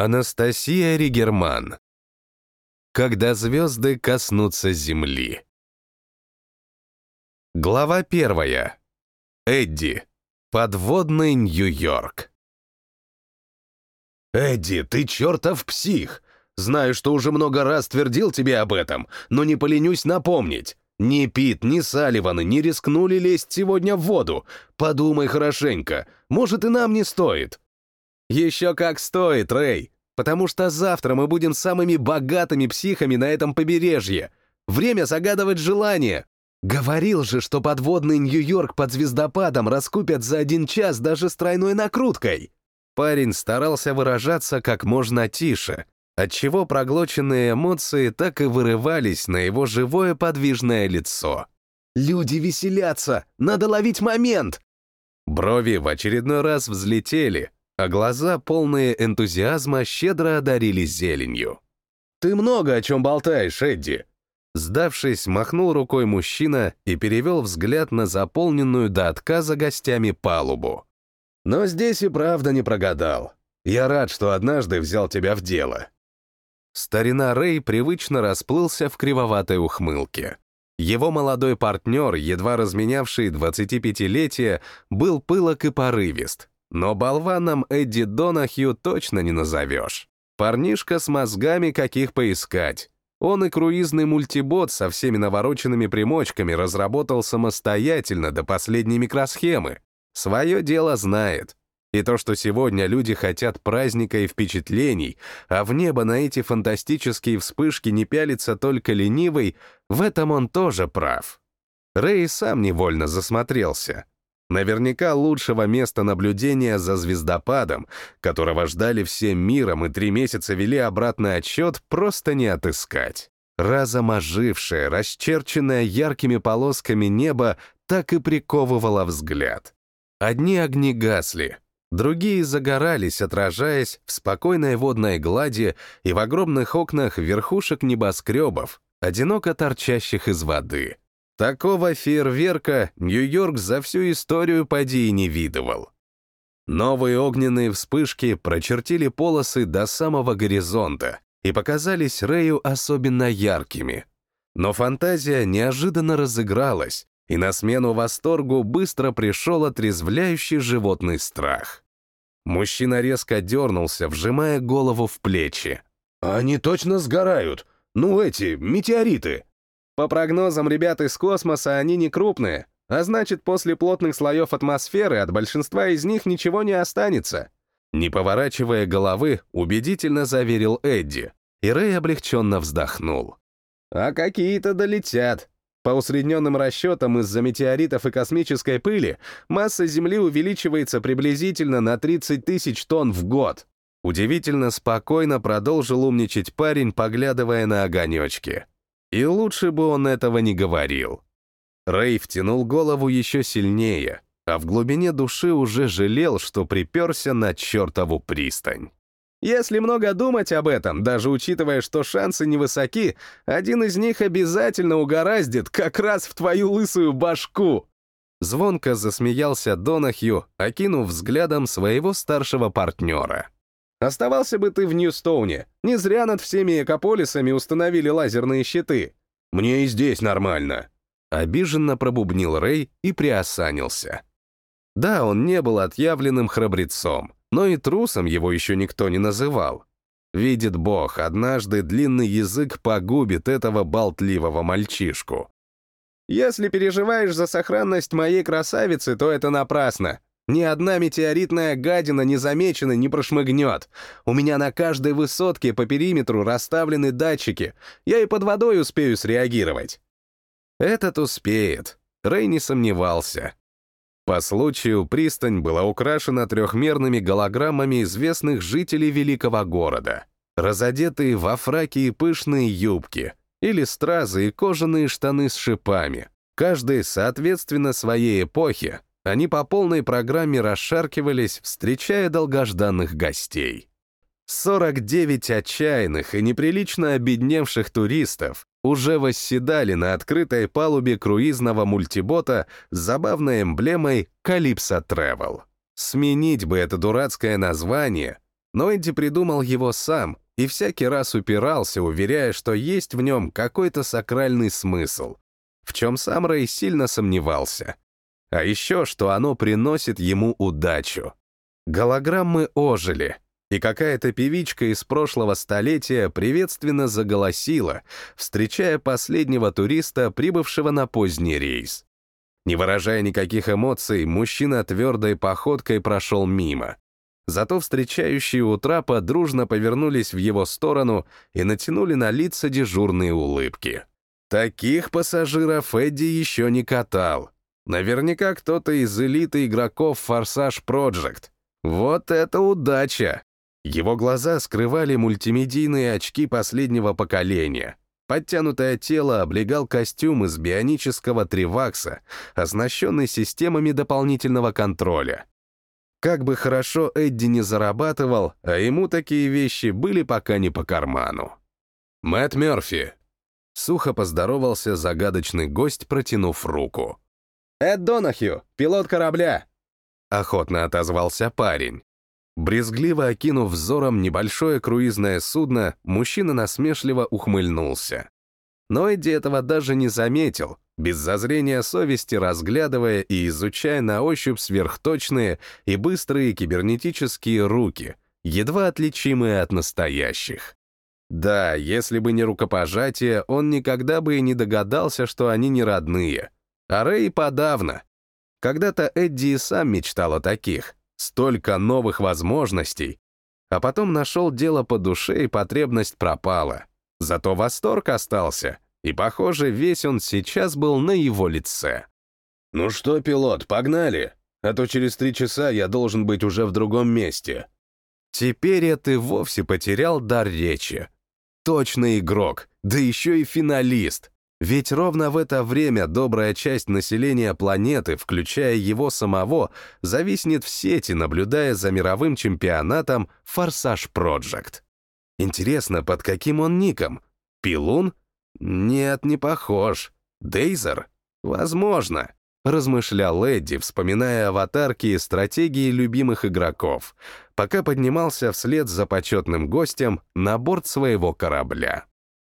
Анастасия Ригерман. Когда звезды коснутся земли. Глава первая. Эдди. Подводный Нью-Йорк. «Эдди, ты чертов псих! Знаю, что уже много раз твердил тебе об этом, но не поленюсь напомнить. Ни Пит, ни Салливаны не рискнули лезть сегодня в воду. Подумай хорошенько, может и нам не стоит». Еще как стоит, Рэй, потому что завтра мы будем самыми богатыми психами на этом побережье. Время загадывать желание. Говорил же, что подводный Нью-Йорк под звездопадом раскупят за один час даже с тройной накруткой. Парень старался выражаться как можно тише, отчего проглоченные эмоции так и вырывались на его живое подвижное лицо. «Люди веселятся! Надо ловить момент!» Брови в очередной раз взлетели, а глаза, полные энтузиазма, щедро одарили зеленью. «Ты много о чем болтаешь, Эдди!» Сдавшись, махнул рукой мужчина и перевел взгляд на заполненную до отказа гостями палубу. «Но здесь и правда не прогадал. Я рад, что однажды взял тебя в дело». Старина Рэй привычно расплылся в кривоватой ухмылке. Его молодой партнер, едва разменявший 25-летие, был пылок и порывист, но болваном Эдди Донахью точно не назовешь. Парнишка с мозгами каких поискать. Он и круизный мультибот со всеми навороченными примочками разработал самостоятельно до последней микросхемы. Свое дело знает. И то, что сегодня люди хотят праздника и впечатлений, а в небо на эти фантастические вспышки не пялится только ленивый, в этом он тоже прав. Рэй сам невольно засмотрелся. Наверняка лучшего места наблюдения за звездопадом, которого ждали всем миром и три месяца вели обратный отсчет, просто не отыскать. Разом ожившее, расчерченное яркими полосками небо так и приковывало взгляд. Одни огни гасли, другие загорались, отражаясь в спокойной водной глади и в огромных окнах верхушек небоскребов, одиноко торчащих из воды — Такого фейерверка Нью-Йорк за всю историю поди и не видывал. Новые огненные вспышки прочертили полосы до самого горизонта и показались Рэю особенно яркими. Но фантазия неожиданно разыгралась, и на смену восторгу быстро пришел отрезвляющий животный страх. Мужчина резко дернулся, вжимая голову в плечи. «Они точно сгорают! Ну эти, метеориты!» По прогнозам ребят из космоса, они не крупные, а значит, после плотных слоев атмосферы от большинства из них ничего не останется. Не поворачивая головы, убедительно заверил Эдди, и Рэй облегченно вздохнул. А какие-то долетят. По усредненным расчетам, из-за метеоритов и космической пыли масса Земли увеличивается приблизительно на 30 тысяч тонн в год. Удивительно спокойно продолжил умничать парень, поглядывая на огонечки. И лучше бы он этого не говорил. Рэй втянул голову еще сильнее, а в глубине души уже жалел, что приперся на чертову пристань. Если много думать об этом, даже учитывая, что шансы невысоки, один из них обязательно угораздит как раз в твою лысую башку. Звонко засмеялся Донахью, окинув взглядом своего старшего партнера. Оставался бы ты в Ньюстоуне. Не зря над всеми экополисами установили лазерные щиты. Мне и здесь нормально. Обиженно пробубнил Рэй и приосанился. Да, он не был отъявленным храбрецом, но и трусом его еще никто не называл. Видит Бог, однажды длинный язык погубит этого болтливого мальчишку. «Если переживаешь за сохранность моей красавицы, то это напрасно. Ни одна метеоритная гадина незамеченно не прошмыгнет. У меня на каждой высотке по периметру расставлены датчики. Я и под водой успею среагировать. Этот успеет. Рэй не сомневался. По случаю пристань была украшена трехмерными голограммами известных жителей великого города, разодетые во фраки и пышные юбки, или стразы и кожаные штаны с шипами, каждый соответственно своей эпохе, они по полной программе расшаркивались, встречая долгожданных гостей. 49 отчаянных и неприлично обедневших туристов уже восседали на открытой палубе круизного мультибота с забавной эмблемой «Калипсо Travel. Сменить бы это дурацкое название, Но Эдди придумал его сам и всякий раз упирался, уверяя, что есть в нем какой-то сакральный смысл, в чем сам Рэй сильно сомневался. А еще, что оно приносит ему удачу. Голограммы ожили, и какая-то певичка из прошлого столетия приветственно заголосила, встречая последнего туриста, прибывшего на поздний рейс. Не выражая никаких эмоций, мужчина твердой походкой прошел мимо. Зато встречающие у трапа дружно повернулись в его сторону и натянули на лица дежурные улыбки. Таких пассажиров Эдди еще не катал. Наверняка кто-то из элиты игроков Форсаж Project. Вот это удача! Его глаза скрывали мультимедийные очки последнего поколения. Подтянутое тело облегал костюм из бионического тривакса, оснащенный системами дополнительного контроля. Как бы хорошо Эдди не зарабатывал, а ему такие вещи были пока не по карману. Мэтт Мёрфи. Сухо поздоровался загадочный гость, протянув руку. «Эд Донахью, пилот корабля!» Охотно отозвался парень. Брезгливо окинув взором небольшое круизное судно, мужчина насмешливо ухмыльнулся. Но Эдди этого даже не заметил, без зазрения совести разглядывая и изучая на ощупь сверхточные и быстрые кибернетические руки, едва отличимые от настоящих. Да, если бы не рукопожатие, он никогда бы и не догадался, что они не родные. А Рэй подавно. Когда-то Эдди и сам мечтал о таких. Столько новых возможностей. А потом нашел дело по душе, и потребность пропала. Зато восторг остался, и, похоже, весь он сейчас был на его лице. «Ну что, пилот, погнали? А то через три часа я должен быть уже в другом месте». Теперь я ты вовсе потерял дар речи. Точно игрок, да еще и финалист. Ведь ровно в это время добрая часть населения планеты, включая его самого, зависнет в сети, наблюдая за мировым чемпионатом «Форсаж Project. Интересно, под каким он ником? Пилун? Нет, не похож. Дейзер? Возможно. Размышлял Эдди, вспоминая аватарки и стратегии любимых игроков, пока поднимался вслед за почетным гостем на борт своего корабля.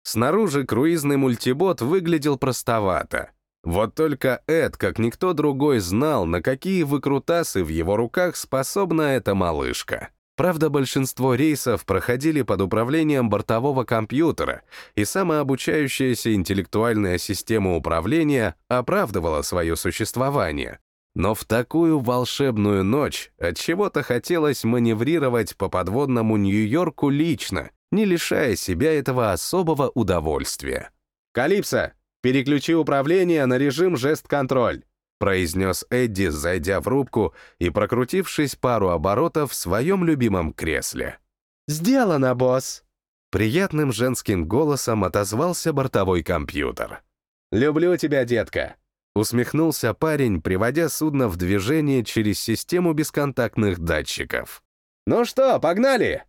Снаружи круизный мультибот выглядел простовато. Вот только Эд, как никто другой, знал, на какие выкрутасы в его руках способна эта малышка. Правда, большинство рейсов проходили под управлением бортового компьютера, и самообучающаяся интеллектуальная система управления оправдывала свое существование. Но в такую волшебную ночь от чего то хотелось маневрировать по подводному Нью-Йорку лично, не лишая себя этого особого удовольствия. «Калипсо, переключи управление на режим жест-контроль», произнес Эдди, зайдя в рубку и прокрутившись пару оборотов в своем любимом кресле. «Сделано, босс!» Приятным женским голосом отозвался бортовой компьютер. «Люблю тебя, детка!» Усмехнулся парень, приводя судно в движение через систему бесконтактных датчиков. «Ну что, погнали!»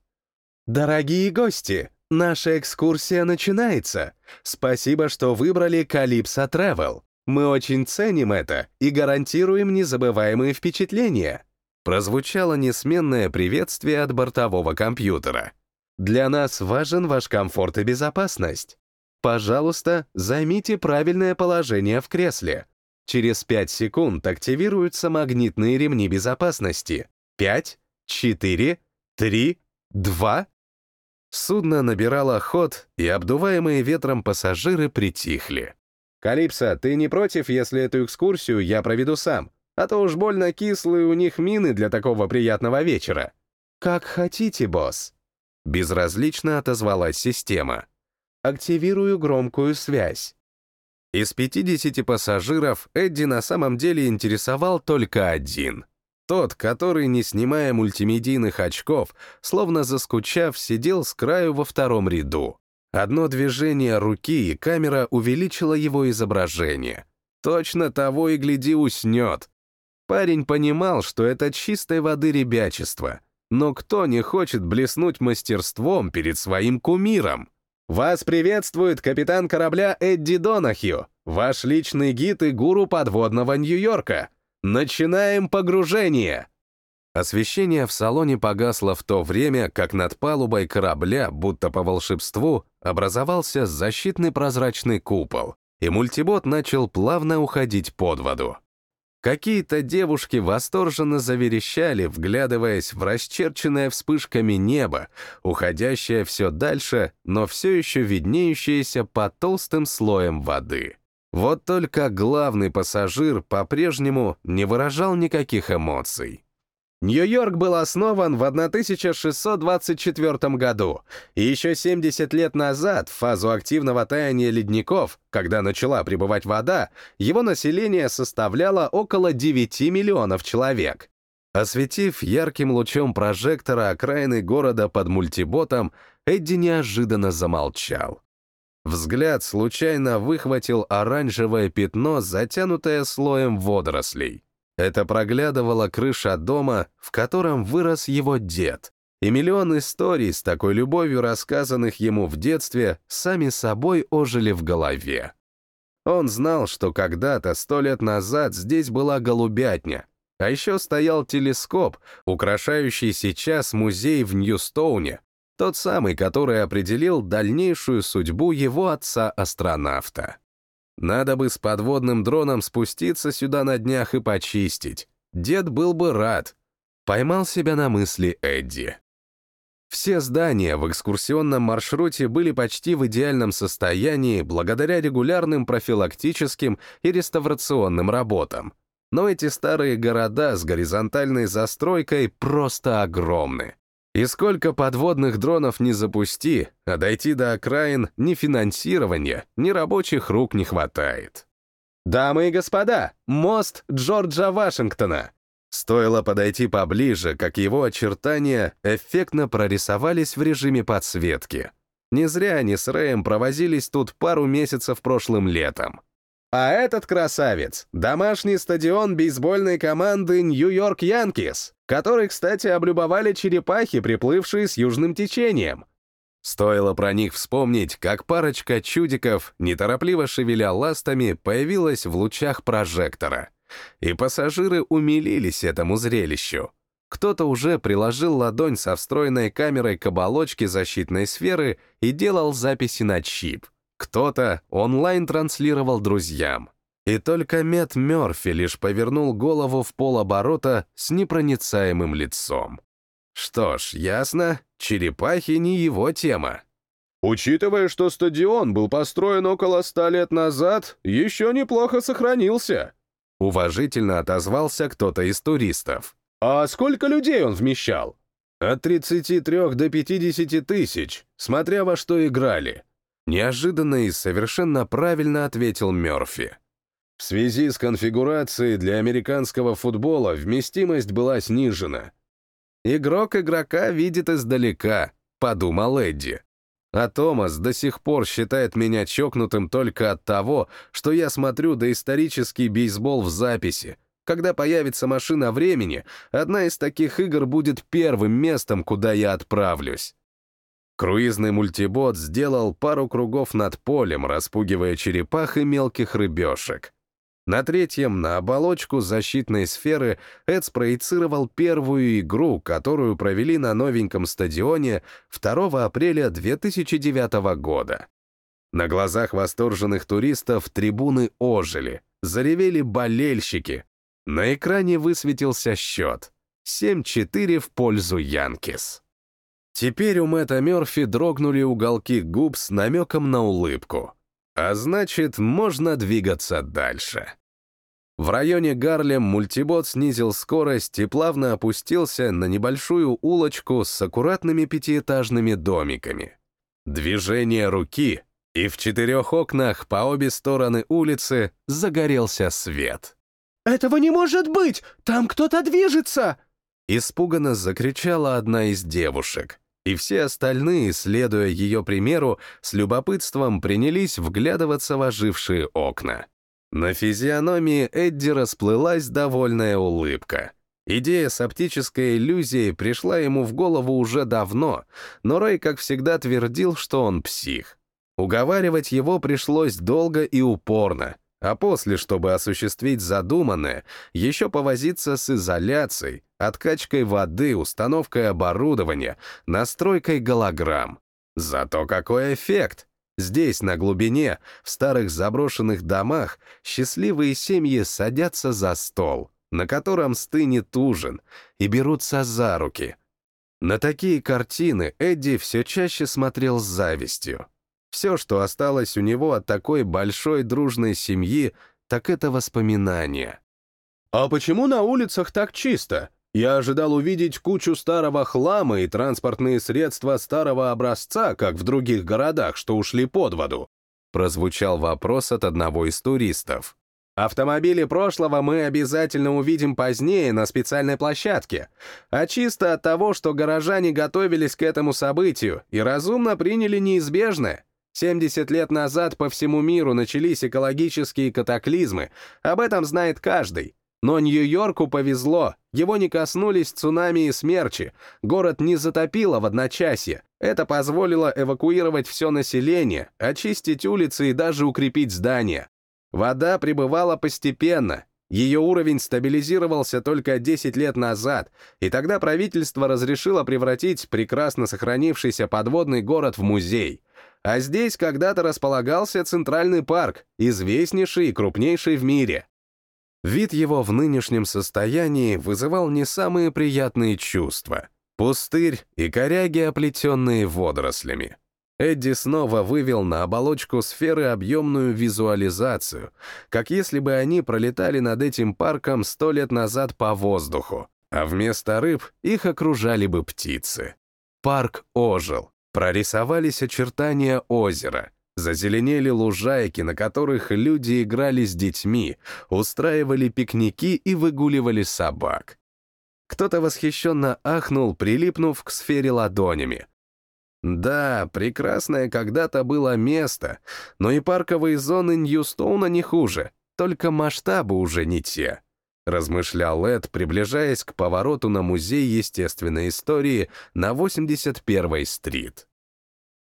Дорогие гости, наша экскурсия начинается. Спасибо, что выбрали Calypso Travel. Мы очень ценим это и гарантируем незабываемые впечатления. Прозвучало несменное приветствие от бортового компьютера. Для нас важен ваш комфорт и безопасность. Пожалуйста, займите правильное положение в кресле. Через 5 секунд активируются магнитные ремни безопасности. 5, 4, 3, 2, Судно набирало ход, и обдуваемые ветром пассажиры притихли. «Калипсо, ты не против, если эту экскурсию я проведу сам? А то уж больно кислые у них мины для такого приятного вечера». «Как хотите, босс». Безразлично отозвалась система. «Активирую громкую связь». Из 50 пассажиров Эдди на самом деле интересовал только один — тот, который, не снимая мультимедийных очков, словно заскучав, сидел с краю во втором ряду. Одно движение руки, и камера увеличила его изображение. Точно того и гляди уснет. Парень понимал, что это чистой воды ребячество. Но кто не хочет блеснуть мастерством перед своим кумиром? «Вас приветствует капитан корабля Эдди Донахью, ваш личный гид и гуру подводного Нью-Йорка», Начинаем погружение!» Освещение в салоне погасло в то время, как над палубой корабля, будто по волшебству, образовался защитный прозрачный купол, и мультибот начал плавно уходить под воду. Какие-то девушки восторженно заверещали, вглядываясь в расчерченное вспышками небо, уходящее все дальше, но все еще виднеющееся под толстым слоем воды. Вот только главный пассажир по-прежнему не выражал никаких эмоций. Нью-Йорк был основан в 1624 году, и еще 70 лет назад, в фазу активного таяния ледников, когда начала прибывать вода, его население составляло около 9 миллионов человек. Осветив ярким лучом прожектора окраины города под мультиботом, Эдди неожиданно замолчал. Взгляд случайно выхватил оранжевое пятно, затянутое слоем водорослей. Это проглядывала крыша дома, в котором вырос его дед, и миллион историй с такой любовью, рассказанных ему в детстве, сами собой ожили в голове. Он знал, что когда-то, сто лет назад, здесь была голубятня, а еще стоял телескоп, украшающий сейчас музей в Ньюстоуне, тот самый, который определил дальнейшую судьбу его отца-астронавта. Надо бы с подводным дроном спуститься сюда на днях и почистить. Дед был бы рад. Поймал себя на мысли Эдди. Все здания в экскурсионном маршруте были почти в идеальном состоянии благодаря регулярным профилактическим и реставрационным работам. Но эти старые города с горизонтальной застройкой просто огромны. И сколько подводных дронов не запусти, а дойти до окраин ни финансирования, ни рабочих рук не хватает. Дамы и господа, мост Джорджа Вашингтона. Стоило подойти поближе, как его очертания эффектно прорисовались в режиме подсветки. Не зря они с Рэем провозились тут пару месяцев прошлым летом. А этот красавец — домашний стадион бейсбольной команды Нью-Йорк Янкис, который, кстати, облюбовали черепахи, приплывшие с южным течением. Стоило про них вспомнить, как парочка чудиков, неторопливо шевеля ластами, появилась в лучах прожектора. И пассажиры умилились этому зрелищу. Кто-то уже приложил ладонь со встроенной камерой к оболочке защитной сферы и делал записи на чип — кто-то онлайн транслировал друзьям. И только Мэтт Мёрфи лишь повернул голову в полоборота с непроницаемым лицом. Что ж, ясно, черепахи не его тема. Учитывая, что стадион был построен около ста лет назад, еще неплохо сохранился. Уважительно отозвался кто-то из туристов. А сколько людей он вмещал? От 33 до 50 тысяч, смотря во что играли. Неожиданно и совершенно правильно ответил Мёрфи. В связи с конфигурацией для американского футбола вместимость была снижена. «Игрок игрока видит издалека», — подумал Эдди. А Томас до сих пор считает меня чокнутым только от того, что я смотрю доисторический бейсбол в записи. Когда появится машина времени, одна из таких игр будет первым местом, куда я отправлюсь. Круизный мультибот сделал пару кругов над полем, распугивая черепах и мелких рыбешек. На третьем, на оболочку защитной сферы, Эд спроецировал первую игру, которую провели на новеньком стадионе 2 апреля 2009 года. На глазах восторженных туристов трибуны ожили, заревели болельщики. На экране высветился счет — 7-4 в пользу Янкис. Теперь у Мэтта Мёрфи дрогнули уголки губ с намеком на улыбку. А значит, можно двигаться дальше. В районе Гарлем мультибот снизил скорость и плавно опустился на небольшую улочку с аккуратными пятиэтажными домиками. Движение руки, и в четырех окнах по обе стороны улицы загорелся свет. «Этого не может быть! Там кто-то движется!» Испуганно закричала одна из девушек и все остальные, следуя ее примеру, с любопытством принялись вглядываться в ожившие окна. На физиономии Эдди расплылась довольная улыбка. Идея с оптической иллюзией пришла ему в голову уже давно, но Рэй, как всегда, твердил, что он псих. Уговаривать его пришлось долго и упорно, а после, чтобы осуществить задуманное, еще повозиться с изоляцией, откачкой воды, установкой оборудования, настройкой голограмм. Зато какой эффект! Здесь, на глубине, в старых заброшенных домах, счастливые семьи садятся за стол, на котором стынет ужин, и берутся за руки. На такие картины Эдди все чаще смотрел с завистью. Все, что осталось у него от такой большой дружной семьи, так это воспоминания. «А почему на улицах так чисто? Я ожидал увидеть кучу старого хлама и транспортные средства старого образца, как в других городах, что ушли под воду. Прозвучал вопрос от одного из туристов. Автомобили прошлого мы обязательно увидим позднее на специальной площадке, а чисто от того, что горожане готовились к этому событию и разумно приняли неизбежное. 70 лет назад по всему миру начались экологические катаклизмы, об этом знает каждый. Но Нью-Йорку повезло, его не коснулись цунами и смерчи, город не затопило в одночасье. Это позволило эвакуировать все население, очистить улицы и даже укрепить здания. Вода прибывала постепенно, ее уровень стабилизировался только 10 лет назад, и тогда правительство разрешило превратить прекрасно сохранившийся подводный город в музей. А здесь когда-то располагался Центральный парк, известнейший и крупнейший в мире. Вид его в нынешнем состоянии вызывал не самые приятные чувства. Пустырь и коряги, оплетенные водорослями. Эдди снова вывел на оболочку сферы объемную визуализацию, как если бы они пролетали над этим парком сто лет назад по воздуху, а вместо рыб их окружали бы птицы. Парк ожил, прорисовались очертания озера, Зазеленели лужайки, на которых люди играли с детьми, устраивали пикники и выгуливали собак. Кто-то восхищенно ахнул, прилипнув к сфере ладонями. Да, прекрасное когда-то было место, но и парковые зоны Ньюстоуна не хуже, только масштабы уже не те. Размышлял Эд, приближаясь к повороту на Музей естественной истории на 81-й стрит.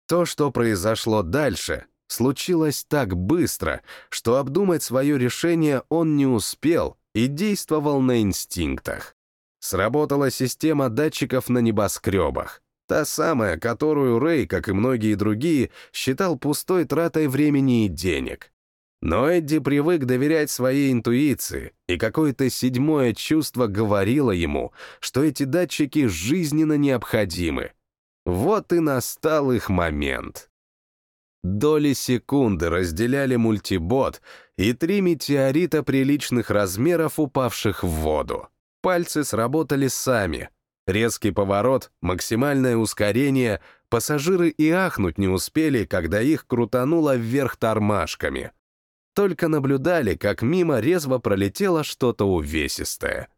То, что произошло дальше, случилось так быстро, что обдумать свое решение он не успел и действовал на инстинктах. Сработала система датчиков на небоскребах. Та самая, которую Рэй, как и многие другие, считал пустой тратой времени и денег. Но Эдди привык доверять своей интуиции, и какое-то седьмое чувство говорило ему, что эти датчики жизненно необходимы — вот и настал их момент. Доли секунды разделяли мультибот и три метеорита приличных размеров, упавших в воду. Пальцы сработали сами. Резкий поворот, максимальное ускорение, пассажиры и ахнуть не успели, когда их крутануло вверх тормашками. Только наблюдали, как мимо резво пролетело что-то увесистое.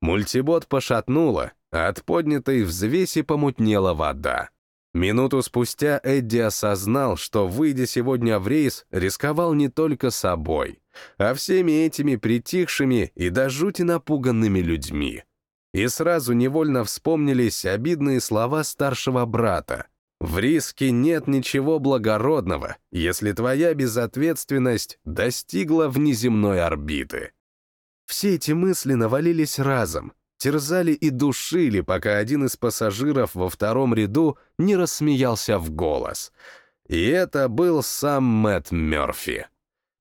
Мультибот пошатнуло, от поднятой взвеси помутнела вода. Минуту спустя Эдди осознал, что, выйдя сегодня в рейс, рисковал не только собой, а всеми этими притихшими и до жути напуганными людьми. И сразу невольно вспомнились обидные слова старшего брата. «В риске нет ничего благородного, если твоя безответственность достигла внеземной орбиты». Все эти мысли навалились разом, терзали и душили, пока один из пассажиров во втором ряду не рассмеялся в голос. И это был сам Мэтт Мёрфи.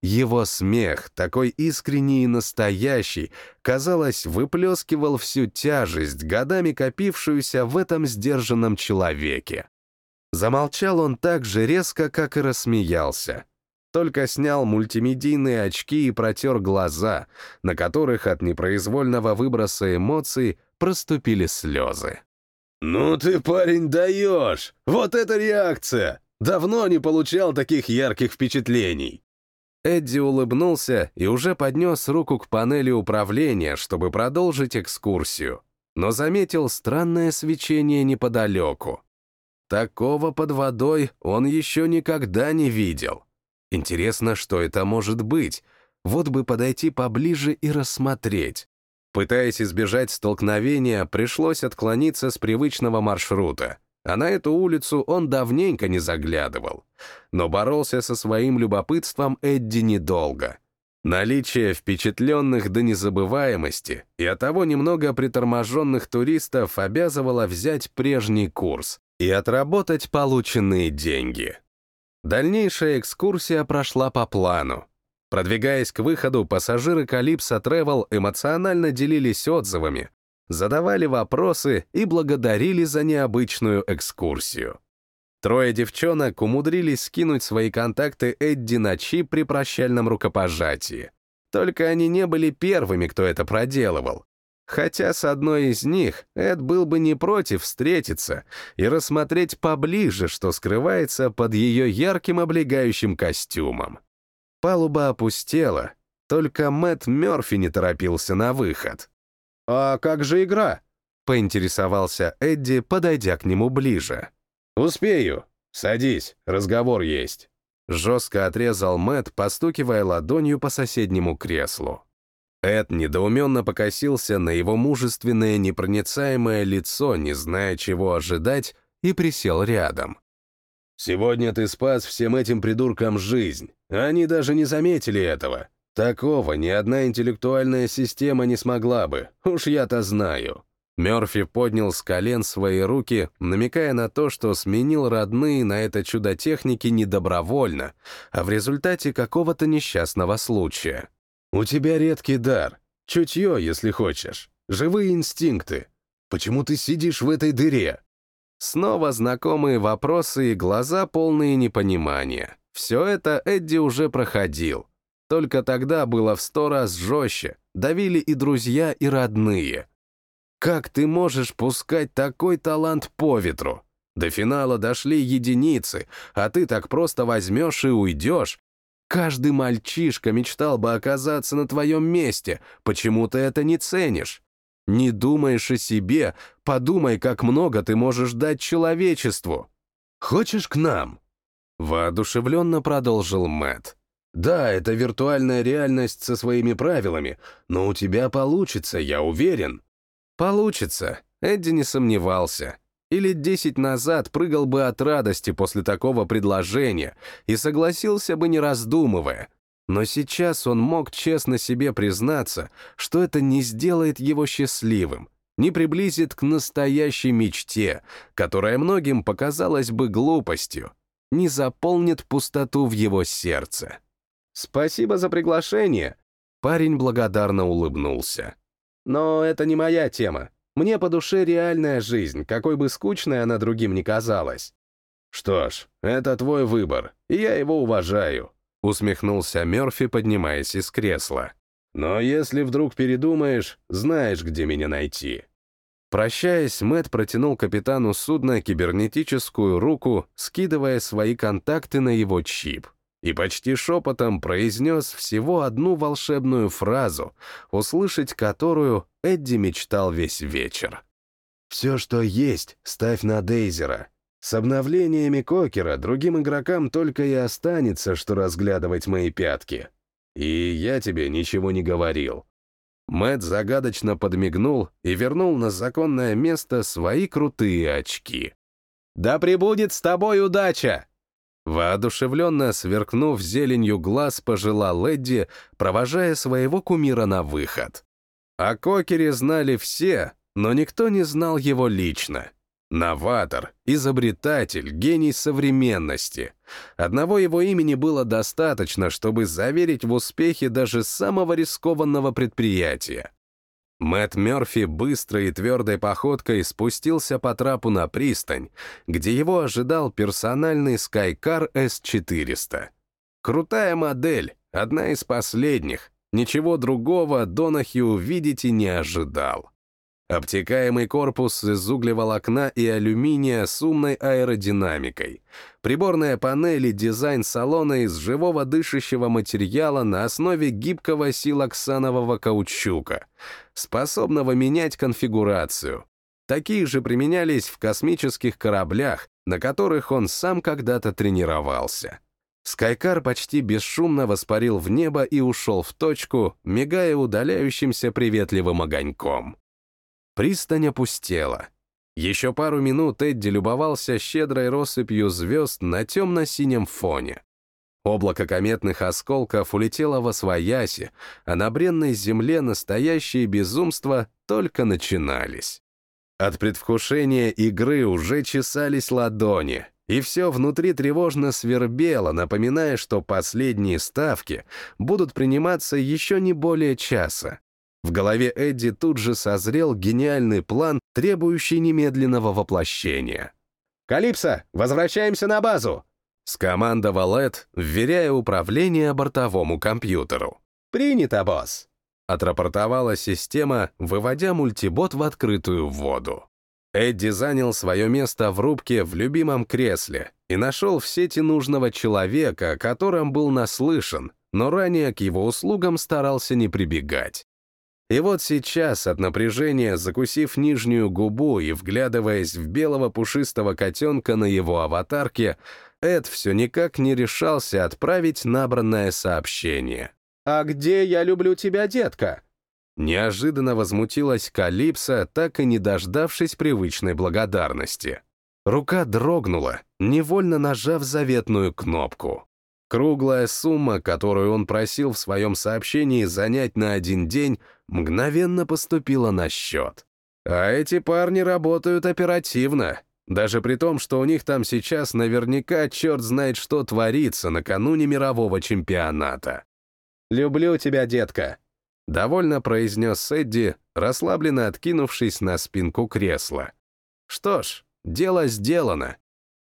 Его смех, такой искренний и настоящий, казалось, выплескивал всю тяжесть, годами копившуюся в этом сдержанном человеке. Замолчал он так же резко, как и рассмеялся только снял мультимедийные очки и протер глаза, на которых от непроизвольного выброса эмоций проступили слезы. «Ну ты, парень, даешь! Вот это реакция! Давно не получал таких ярких впечатлений!» Эдди улыбнулся и уже поднес руку к панели управления, чтобы продолжить экскурсию, но заметил странное свечение неподалеку. Такого под водой он еще никогда не видел. Интересно, что это может быть. Вот бы подойти поближе и рассмотреть. Пытаясь избежать столкновения, пришлось отклониться с привычного маршрута, а на эту улицу он давненько не заглядывал. Но боролся со своим любопытством Эдди недолго. Наличие впечатленных до незабываемости и оттого немного приторможенных туристов обязывало взять прежний курс и отработать полученные деньги. Дальнейшая экскурсия прошла по плану. Продвигаясь к выходу, пассажиры Калипсо Travel эмоционально делились отзывами, задавали вопросы и благодарили за необычную экскурсию. Трое девчонок умудрились скинуть свои контакты Эдди на чип при прощальном рукопожатии. Только они не были первыми, кто это проделывал. Хотя с одной из них Эд был бы не против встретиться и рассмотреть поближе, что скрывается под ее ярким облегающим костюмом. Палуба опустела, только Мэтт Мёрфи не торопился на выход. «А как же игра?» — поинтересовался Эдди, подойдя к нему ближе. «Успею. Садись, разговор есть». Жестко отрезал Мэт, постукивая ладонью по соседнему креслу. Эд недоуменно покосился на его мужественное непроницаемое лицо, не зная, чего ожидать, и присел рядом. «Сегодня ты спас всем этим придуркам жизнь. Они даже не заметили этого. Такого ни одна интеллектуальная система не смогла бы, уж я-то знаю. Мёрфи поднял с колен свои руки, намекая на то, что сменил родные на это чудо техники не добровольно, а в результате какого-то несчастного случая. «У тебя редкий дар, чутье, если хочешь, живые инстинкты. Почему ты сидишь в этой дыре?» Снова знакомые вопросы и глаза полные непонимания. Все это Эдди уже проходил. Только тогда было в сто раз жестче, давили и друзья, и родные — как ты можешь пускать такой талант по ветру? До финала дошли единицы, а ты так просто возьмешь и уйдешь. Каждый мальчишка мечтал бы оказаться на твоем месте, почему ты это не ценишь? Не думаешь о себе, подумай, как много ты можешь дать человечеству. Хочешь к нам? Воодушевленно продолжил Мэт. Да, это виртуальная реальность со своими правилами, но у тебя получится, я уверен. Получится, Эдди не сомневался. И лет десять назад прыгал бы от радости после такого предложения и согласился бы не раздумывая. Но сейчас он мог честно себе признаться, что это не сделает его счастливым, не приблизит к настоящей мечте, которая многим показалась бы глупостью, не заполнит пустоту в его сердце. «Спасибо за приглашение», — парень благодарно улыбнулся. Но это не моя тема. Мне по душе реальная жизнь, какой бы скучной она другим ни казалась. Что ж, это твой выбор, и я его уважаю, усмехнулся Мёрфи, поднимаясь из кресла. Но если вдруг передумаешь, знаешь, где меня найти. Прощаясь, Мэт протянул капитану судна кибернетическую руку, скидывая свои контакты на его чип и почти шепотом произнес всего одну волшебную фразу, услышать которую Эдди мечтал весь вечер. «Все, что есть, ставь на Дейзера. С обновлениями Кокера другим игрокам только и останется, что разглядывать мои пятки. И я тебе ничего не говорил». Мэт загадочно подмигнул и вернул на законное место свои крутые очки. «Да пребудет с тобой удача!» Воодушевленно сверкнув зеленью глаз, пожелал Эдди, провожая своего кумира на выход. О Кокере знали все, но никто не знал его лично. Новатор, изобретатель, гений современности. Одного его имени было достаточно, чтобы заверить в успехе даже самого рискованного предприятия. Мэт Мёрфи быстрой и твердой походкой спустился по трапу на пристань, где его ожидал персональный Skycar S400. Крутая модель, одна из последних. Ничего другого Донахи увидеть и не ожидал. Обтекаемый корпус из углеволокна и алюминия с умной аэродинамикой. Приборная панель и дизайн салона из живого дышащего материала на основе гибкого силоксанового каучука, способного менять конфигурацию. Такие же применялись в космических кораблях, на которых он сам когда-то тренировался. Скайкар почти бесшумно воспарил в небо и ушел в точку, мигая удаляющимся приветливым огоньком. Пристань опустела. Еще пару минут Эдди любовался щедрой россыпью звезд на темно-синем фоне. Облако кометных осколков улетело во свояси, а на бренной земле настоящие безумства только начинались. От предвкушения игры уже чесались ладони, и все внутри тревожно свербело, напоминая, что последние ставки будут приниматься еще не более часа. В голове Эдди тут же созрел гениальный план, требующий немедленного воплощения. «Калипсо, возвращаемся на базу!» Скомандовал Эд, вверяя управление бортовому компьютеру. «Принято, босс!» Отрапортовала система, выводя мультибот в открытую воду. Эдди занял свое место в рубке в любимом кресле и нашел в сети нужного человека, о котором был наслышан, но ранее к его услугам старался не прибегать. И вот сейчас, от напряжения, закусив нижнюю губу и вглядываясь в белого пушистого котенка на его аватарке, Эд все никак не решался отправить набранное сообщение. «А где я люблю тебя, детка?» Неожиданно возмутилась Калипсо, так и не дождавшись привычной благодарности. Рука дрогнула, невольно нажав заветную кнопку. Круглая сумма, которую он просил в своем сообщении занять на один день, мгновенно поступила на счет. А эти парни работают оперативно, даже при том, что у них там сейчас наверняка черт знает что творится накануне мирового чемпионата. «Люблю тебя, детка», — довольно произнес Эдди, расслабленно откинувшись на спинку кресла. «Что ж, дело сделано.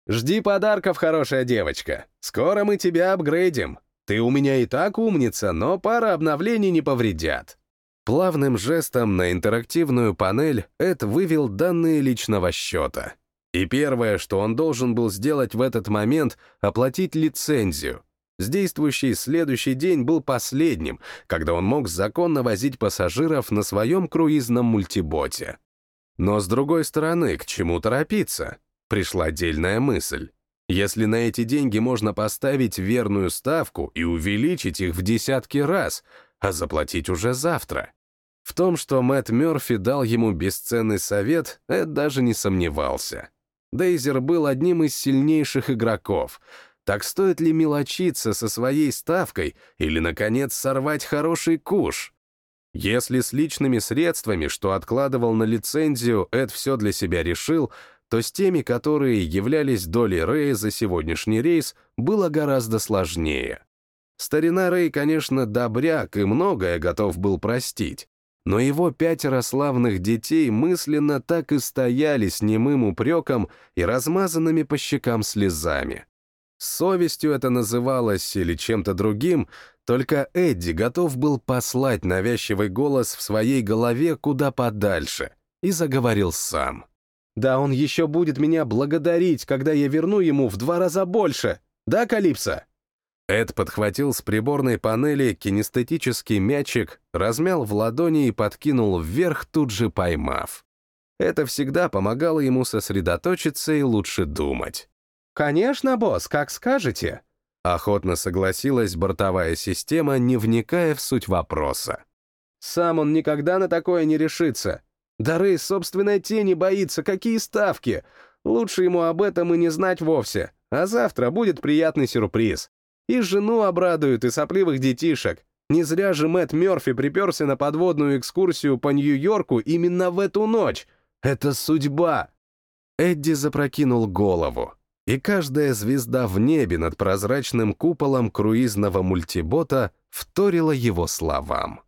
Жди подарков, хорошая девочка. Скоро мы тебя апгрейдим. Ты у меня и так умница, но пара обновлений не повредят». Плавным жестом на интерактивную панель Эд вывел данные личного счета. И первое, что он должен был сделать в этот момент, оплатить лицензию. С действующий следующий день был последним, когда он мог законно возить пассажиров на своем круизном мультиботе. Но с другой стороны, к чему торопиться? Пришла отдельная мысль. Если на эти деньги можно поставить верную ставку и увеличить их в десятки раз, а заплатить уже завтра. В том, что Мэтт Мёрфи дал ему бесценный совет, Эд даже не сомневался. Дейзер был одним из сильнейших игроков. Так стоит ли мелочиться со своей ставкой или, наконец, сорвать хороший куш? Если с личными средствами, что откладывал на лицензию, Эд все для себя решил, то с теми, которые являлись долей Рэя за сегодняшний рейс, было гораздо сложнее. Старина Рэй, конечно, добряк и многое готов был простить, но его пятеро славных детей мысленно так и стояли с немым упреком и размазанными по щекам слезами. Совестью это называлось или чем-то другим, только Эдди готов был послать навязчивый голос в своей голове куда подальше и заговорил сам. «Да он еще будет меня благодарить, когда я верну ему в два раза больше! Да, Калипсо?» Эд подхватил с приборной панели кинестетический мячик, размял в ладони и подкинул вверх, тут же поймав. Это всегда помогало ему сосредоточиться и лучше думать. «Конечно, босс, как скажете», — охотно согласилась бортовая система, не вникая в суть вопроса. «Сам он никогда на такое не решится. Дары собственной тени боится, какие ставки. Лучше ему об этом и не знать вовсе, а завтра будет приятный сюрприз. И жену обрадуют, и сопливых детишек. Не зря же Мэтт Мёрфи приперся на подводную экскурсию по Нью-Йорку именно в эту ночь. Это судьба. Эдди запрокинул голову, и каждая звезда в небе над прозрачным куполом круизного мультибота вторила его словам.